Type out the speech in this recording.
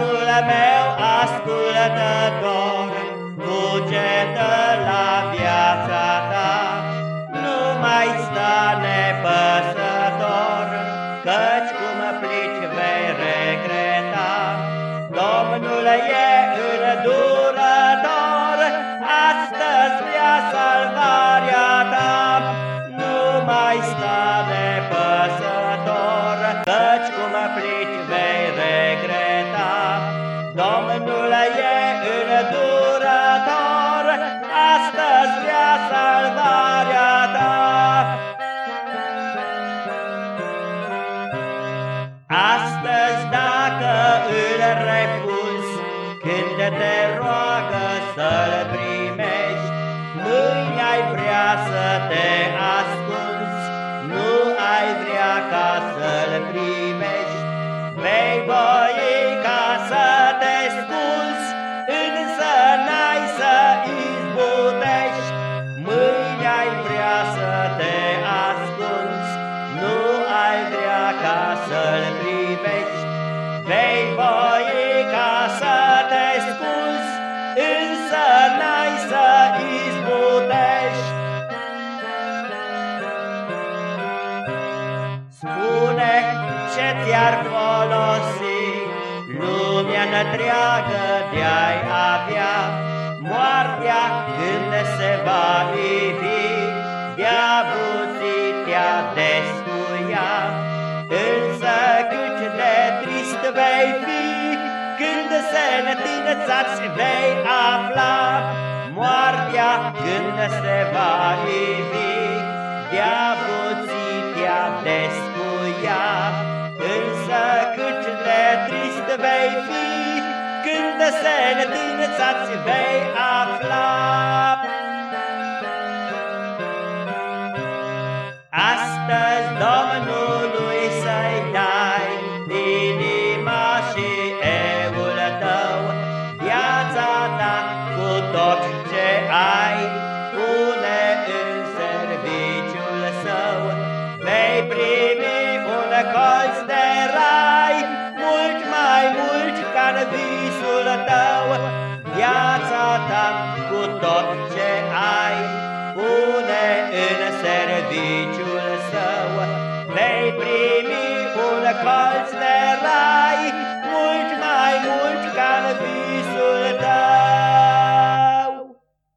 meu ascultător, cugetă la viața ta, nu mai sta nepăsător, căci cum plici vei regreta. Domnul e îndurător, astăzi vrea salvarea ta, nu mai sta nepăsător, când te roagă să-l primești, Spune ce ți-ar folosi lumea întreagă de-ai avea, moartea când se va ivi, de-avuții te-a descuia. Însă cât de trist vei fi, când sentința-ți vei afla, moartea când se va ivi, de-avuții te-a descuia. Însă cât de trist vei fi, când sentința-ți vei afla.